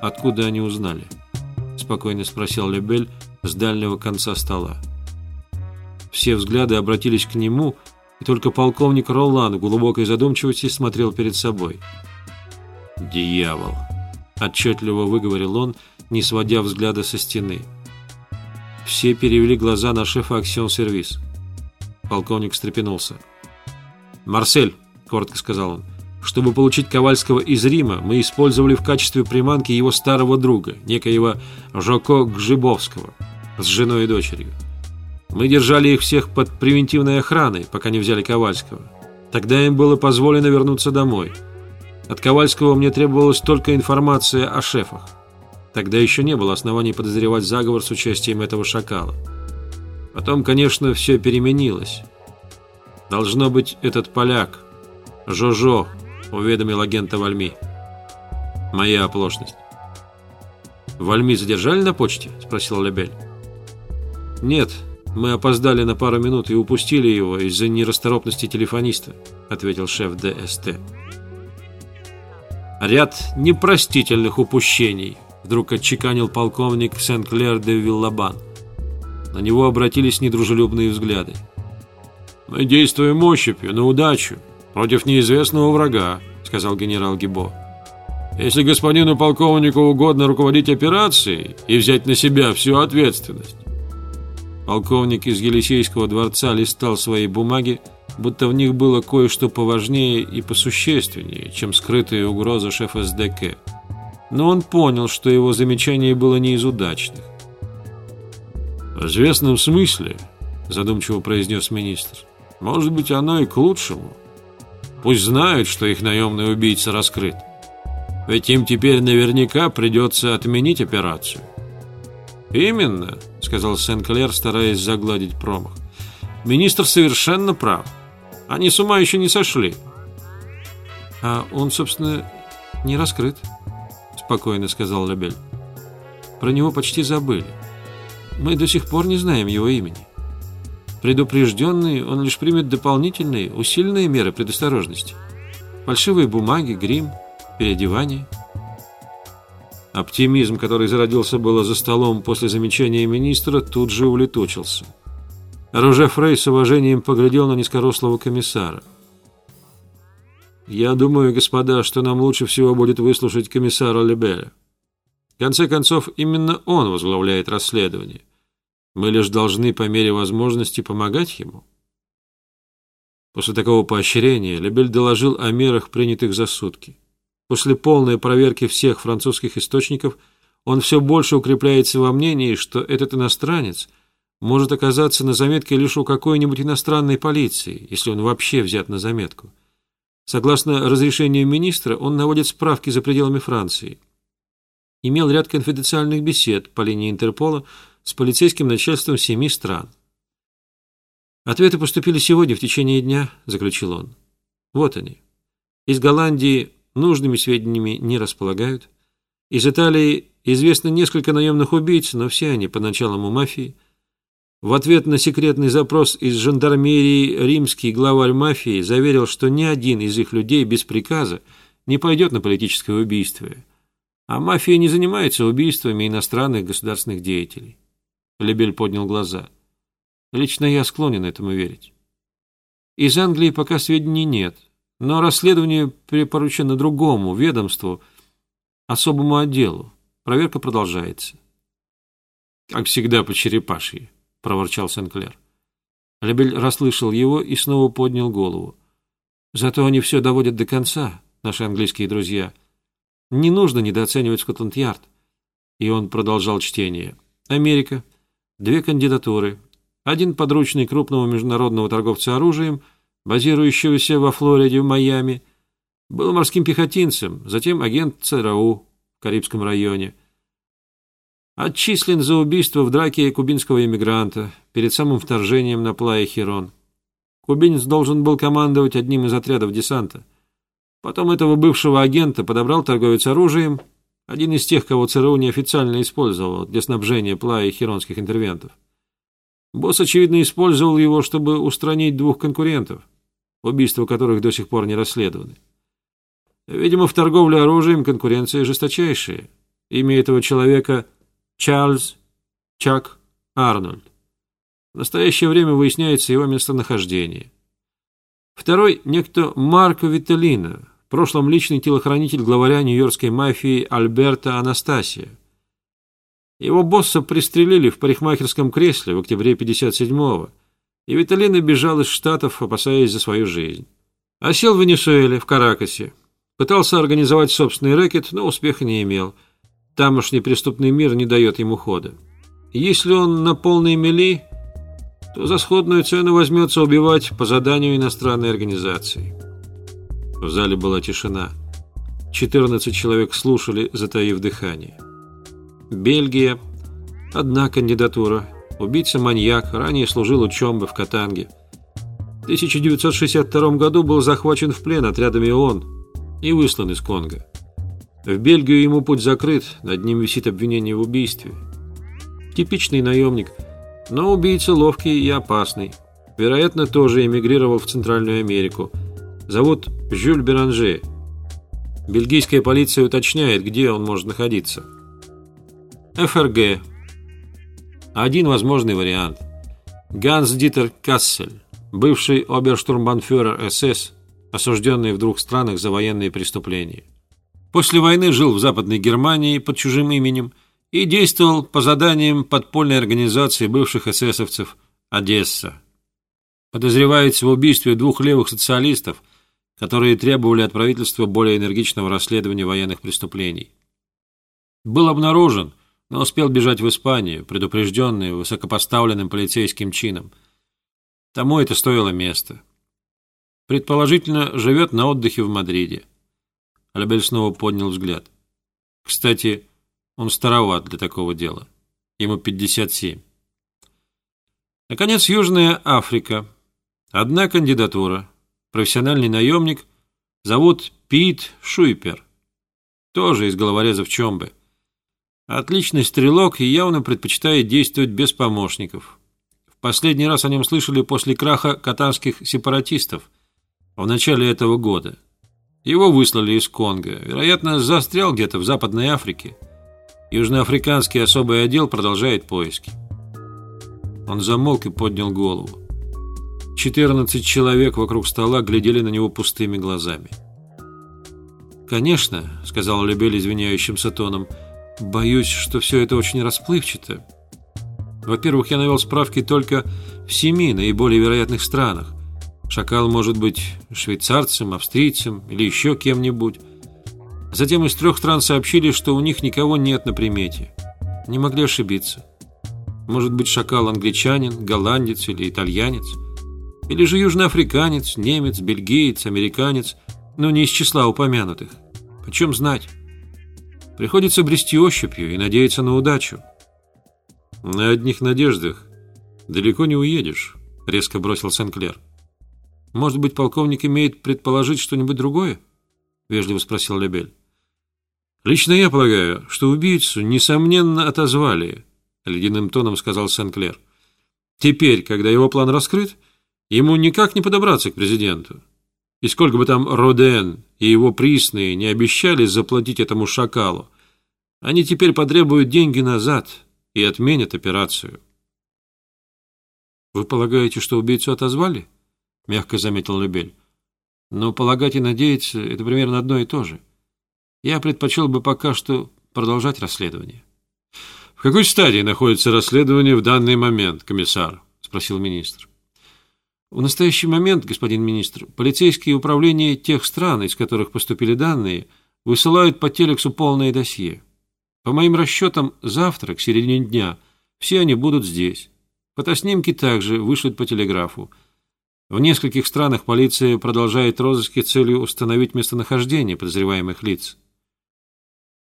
Откуда они узнали? Спокойно спросил Лебель с дальнего конца стола. Все взгляды обратились к нему, и только полковник Ролан в глубокой задумчивости смотрел перед собой. «Дьявол!» – отчетливо выговорил он, не сводя взгляда со стены. Все перевели глаза на шефа «Аксион-сервис». Полковник встрепенулся. «Марсель», – коротко сказал он, – «чтобы получить Ковальского из Рима, мы использовали в качестве приманки его старого друга, некоего Жоко Гжибовского, с женой и дочерью. Мы держали их всех под превентивной охраной, пока не взяли Ковальского. Тогда им было позволено вернуться домой. От Ковальского мне требовалась только информация о шефах. Тогда еще не было оснований подозревать заговор с участием этого шакала. Потом, конечно, все переменилось. Должно быть, этот поляк, Жожо, уведомил агента Вальми. Моя оплошность. «Вальми задержали на почте?» – спросил Лебель. «Нет, мы опоздали на пару минут и упустили его из-за нерасторопности телефониста», – ответил шеф ДСТ. «Ряд непростительных упущений», – вдруг отчеканил полковник Сен-Клер де Виллабан. На него обратились недружелюбные взгляды. «Мы действуем ощупью, на удачу, против неизвестного врага», — сказал генерал Гибо. «Если господину полковнику угодно руководить операцией и взять на себя всю ответственность». Полковник из Елисейского дворца листал свои бумаги, будто в них было кое-что поважнее и посущественнее, чем скрытая угроза шефа СДК. Но он понял, что его замечание было не из удачных. «В известном смысле», – задумчиво произнес министр, – «может быть, оно и к лучшему. Пусть знают, что их наемный убийца раскрыт. Ведь им теперь наверняка придется отменить операцию». «Именно», – сказал Сен-Клер, стараясь загладить промах. «Министр совершенно прав. Они с ума еще не сошли». «А он, собственно, не раскрыт», – спокойно сказал Лебель. «Про него почти забыли». Мы до сих пор не знаем его имени. Предупрежденный, он лишь примет дополнительные, усиленные меры предосторожности. Фальшивые бумаги, грим, переодевание. Оптимизм, который зародился было за столом после замечания министра, тут же улетучился. Роже Фрей с уважением поглядел на низкорослого комиссара. «Я думаю, господа, что нам лучше всего будет выслушать комиссара Лебеля. В конце концов, именно он возглавляет расследование. Мы лишь должны по мере возможности помогать ему. После такого поощрения Лебель доложил о мерах, принятых за сутки. После полной проверки всех французских источников он все больше укрепляется во мнении, что этот иностранец может оказаться на заметке лишь у какой-нибудь иностранной полиции, если он вообще взят на заметку. Согласно разрешению министра, он наводит справки за пределами Франции. Имел ряд конфиденциальных бесед по линии Интерпола с полицейским начальством семи стран. Ответы поступили сегодня в течение дня, заключил он. Вот они. Из Голландии нужными сведениями не располагают. Из Италии известно несколько наемных убийц, но все они по началам мафии. В ответ на секретный запрос из жандармерии римский главарь мафии заверил, что ни один из их людей без приказа не пойдет на политическое убийство. А мафия не занимается убийствами иностранных государственных деятелей. Лебель поднял глаза. Лично я склонен этому верить. Из Англии пока сведений нет, но расследование припоручено другому ведомству, особому отделу. Проверка продолжается. «Как всегда по черепашьи», — проворчал Сенклер. Лебель расслышал его и снова поднял голову. «Зато они все доводят до конца, наши английские друзья. Не нужно недооценивать Скотланд-Ярд». И он продолжал чтение. «Америка, две кандидатуры. Один подручный крупного международного торговца оружием, базирующегося во Флориде в Майами, был морским пехотинцем, затем агент ЦРУ в Карибском районе. Отчислен за убийство в драке кубинского иммигранта перед самым вторжением на Плая Херон. Кубинец должен был командовать одним из отрядов десанта. Потом этого бывшего агента подобрал торговец оружием один из тех, кого ЦРУ неофициально использовал для снабжения Плая и херонских интервентов. Босс, очевидно, использовал его, чтобы устранить двух конкурентов, убийства которых до сих пор не расследованы. Видимо, в торговле оружием конкуренция жесточайшая, Имя этого человека Чарльз Чак Арнольд. В настоящее время выясняется его местонахождение. Второй – некто Марко Виталино, в прошлом личный телохранитель главаря нью-йоркской мафии Альберта Анастасия. Его босса пристрелили в парикмахерском кресле в октябре 57-го, и Виталино бежал из Штатов, опасаясь за свою жизнь. Осел в Венесуэле, в Каракасе. Пытался организовать собственный рэкет, но успеха не имел. Тамошний преступный мир не дает ему хода. Если он на полной мели, то за сходную цену возьмется убивать по заданию иностранной организации. В зале была тишина. 14 человек слушали, затаив дыхание. Бельгия. Одна кандидатура. Убийца-маньяк, ранее служил учебы в Катанге. В 1962 году был захвачен в плен отрядами ООН и выслан из Конго. В Бельгию ему путь закрыт, над ним висит обвинение в убийстве. Типичный наемник, но убийца ловкий и опасный. Вероятно, тоже эмигрировал в Центральную Америку. Зовут Жюль Беранже. Бельгийская полиция уточняет, где он может находиться. ФРГ. Один возможный вариант. Ганс Дитер Кассель, бывший оберштурмбанфюрер СС, осужденный в двух странах за военные преступления. После войны жил в Западной Германии под чужим именем и действовал по заданиям подпольной организации бывших эсэсовцев «Одесса». Подозревается в убийстве двух левых социалистов, которые требовали от правительства более энергичного расследования военных преступлений. Был обнаружен, но успел бежать в Испанию, предупрежденный высокопоставленным полицейским чином. Тому это стоило места. Предположительно, живет на отдыхе в Мадриде. Альбель снова поднял взгляд. Кстати, он староват для такого дела. Ему 57. Наконец, Южная Африка. Одна кандидатура. Профессиональный наемник. Зовут Пит Шуйпер. Тоже из головорезов Чомбы. Отличный стрелок и явно предпочитает действовать без помощников. В последний раз о нем слышали после краха катарских сепаратистов в начале этого года. Его выслали из Конго. Вероятно, застрял где-то в Западной Африке. Южноафриканский особый отдел продолжает поиски. Он замолк и поднял голову. 14 человек вокруг стола глядели на него пустыми глазами. «Конечно», — сказал Лебель извиняющимся тоном, — «боюсь, что все это очень расплывчато. Во-первых, я навел справки только в семи наиболее вероятных странах. Шакал может быть швейцарцем, австрийцем или еще кем-нибудь. Затем из трех стран сообщили, что у них никого нет на примете. Не могли ошибиться. Может быть, шакал англичанин, голландец или итальянец. Или же южноафриканец, немец, бельгиец, американец, но не из числа упомянутых. Почем знать? Приходится брести ощупью и надеяться на удачу. На одних надеждах далеко не уедешь, резко бросил Сенклер. Может быть, полковник имеет предположить что-нибудь другое? Вежливо спросил Лебель. Лично я полагаю, что убийцу, несомненно, отозвали, ледяным тоном сказал Сен-Клер. Теперь, когда его план раскрыт, ему никак не подобраться к президенту. И сколько бы там Роден и его присные не обещали заплатить этому шакалу, они теперь потребуют деньги назад и отменят операцию. «Вы полагаете, что убийцу отозвали?» — мягко заметил Лебель. «Но полагать и надеяться — это примерно одно и то же. Я предпочел бы пока что продолжать расследование. В какой стадии находится расследование в данный момент, комиссар? спросил министр. В настоящий момент, господин министр, полицейские управления тех стран, из которых поступили данные, высылают по телексу полное досье. По моим расчетам, завтра, к середине дня, все они будут здесь. Фотоснимки также вышлют по телеграфу. В нескольких странах полиция продолжает розыски целью установить местонахождение подозреваемых лиц.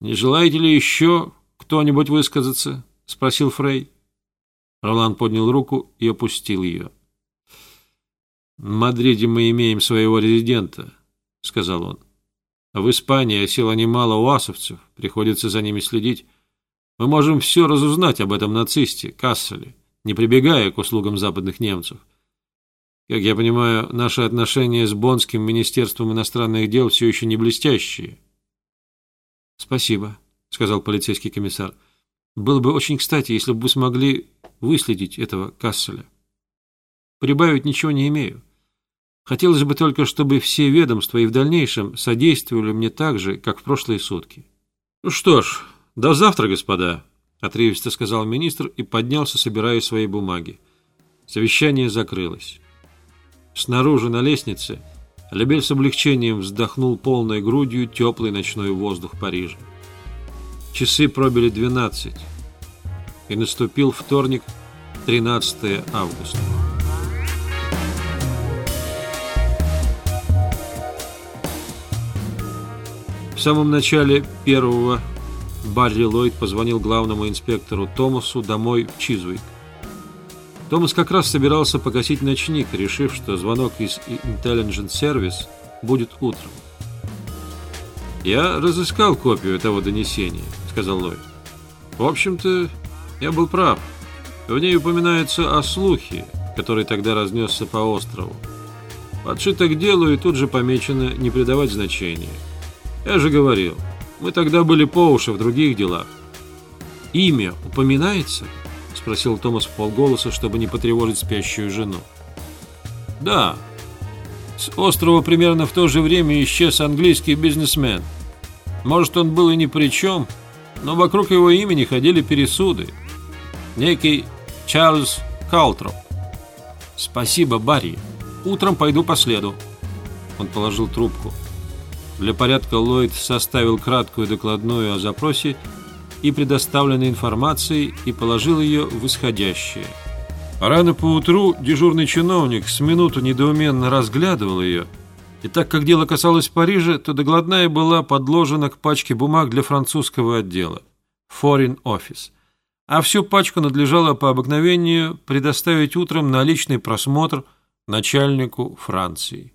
«Не желаете ли еще кто-нибудь высказаться?» — спросил Фрей. Ролан поднял руку и опустил ее. «В Мадриде мы имеем своего резидента», — сказал он. «А в Испании осело немало уасовцев, приходится за ними следить. Мы можем все разузнать об этом нацисте, Касселе, не прибегая к услугам западных немцев. Как я понимаю, наши отношения с Боннским министерством иностранных дел все еще не блестящие». «Спасибо», сказал полицейский комиссар. «Было бы очень кстати, если бы вы смогли выследить этого Касселя. Прибавить ничего не имею. Хотелось бы только, чтобы все ведомства и в дальнейшем содействовали мне так же, как в прошлые сутки». «Ну что ж, до завтра, господа», — отрывисто сказал министр и поднялся, собирая свои бумаги. Совещание закрылось. Снаружи на лестнице Лебель с облегчением вздохнул полной грудью теплый ночной воздух Парижа. Часы пробили 12, и наступил вторник, 13 августа. В самом начале первого Барри Ллойд позвонил главному инспектору Томасу домой в Чизвик. Томас как раз собирался погасить ночник, решив, что звонок из Intelligence Service будет утром. «Я разыскал копию этого донесения», — сказал Ллойд. «В общем-то, я был прав. В ней упоминается о слухе, который тогда разнесся по острову. Подшито к делу и тут же помечено не придавать значения. Я же говорил, мы тогда были по уши в других делах. Имя упоминается? Спросил Томас в полголоса, чтобы не потревожить спящую жену. Да. С острова примерно в то же время исчез английский бизнесмен. Может, он был и ни при чем, но вокруг его имени ходили пересуды. Некий Чарльз Калтроп. Спасибо, Барри. Утром пойду по следу. Он положил трубку. Для порядка Ллойд составил краткую докладную о запросе и предоставленной информации и положил ее в исходящее. Рано поутру дежурный чиновник с минуту недоуменно разглядывал ее, и так как дело касалось Парижа, то докладная была подложена к пачке бумаг для французского отдела Foreign Office, а всю пачку надлежало по обыкновению предоставить утром на личный просмотр начальнику Франции.